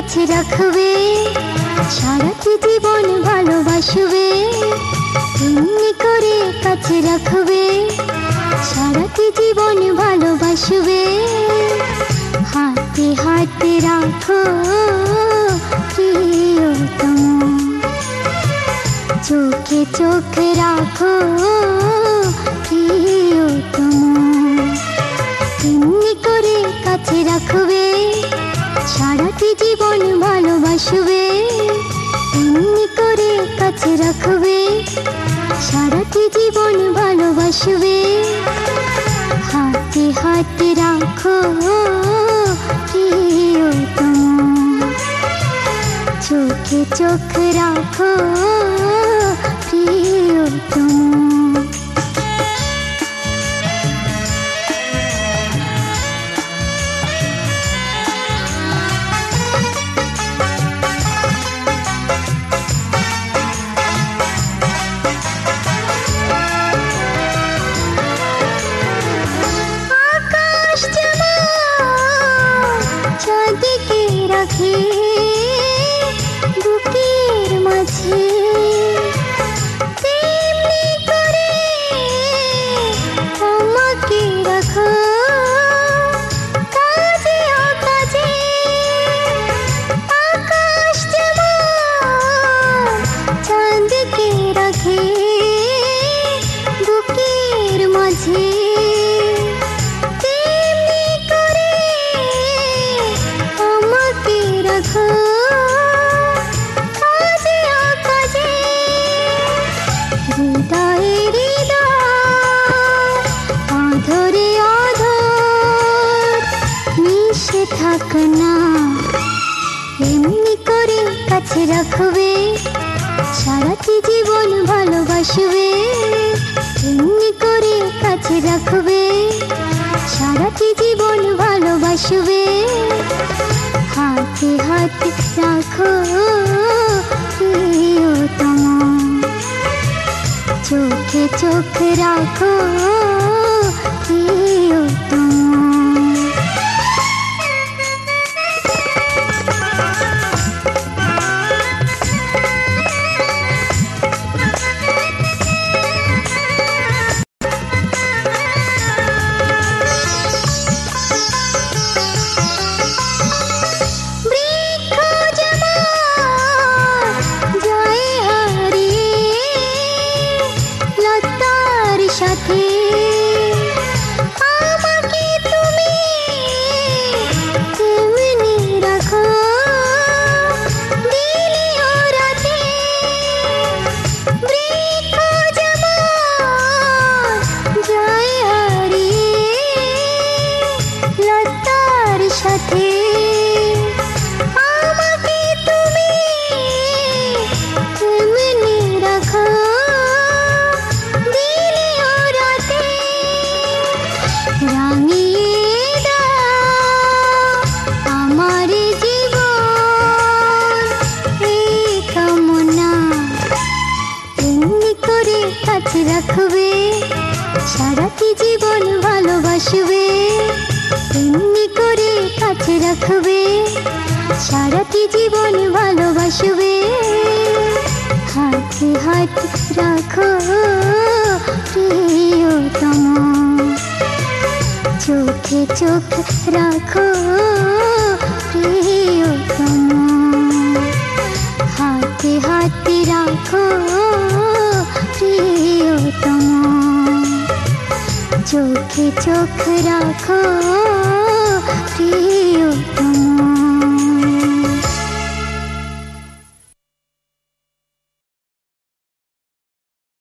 রাখবে, সারাটি জীবন ভালোবাসবে, এমনি করে কাছে রাখবে, সারাটি জীবন ভালোবাসবে। হাতে হাতে রাখো চোখে চোখ রাখো প্রিয়তম। করে কাছে রাখবে সারাটি জীবন ভালোবাসবে, এমনি করে কাছে রাখবে। সারাটি জীবন ভালোবাসবে, হাতে হাতে রাখো প্রিয়তম চোখে চোখ রাখো প্রিয়তম আকাশ রাখে থাক না এমনি করে কাছে রাখবে, সারাটি জীবন ভালোবাসবে। এমনি করে কাছে রাখবে, সারাটি জীবন ভালোবাসবে। হাতে হাতে রাখো প্রিয়তম। চোখে চোখ রাখো 小提。কাছে রাখবে, সারাটি জীবন ভালোবাসবে, এমনি করে কাছে রাখবে, সারাটি জীবন ভালোবাসবে। হাতে হাত রাখো, প্রিয়তম। চোখে চোখ রাখো, প্রিয়তম। হাতে হাতে রাখো প্রিয়তম চোখে চোখ রাখো প্রিয়তম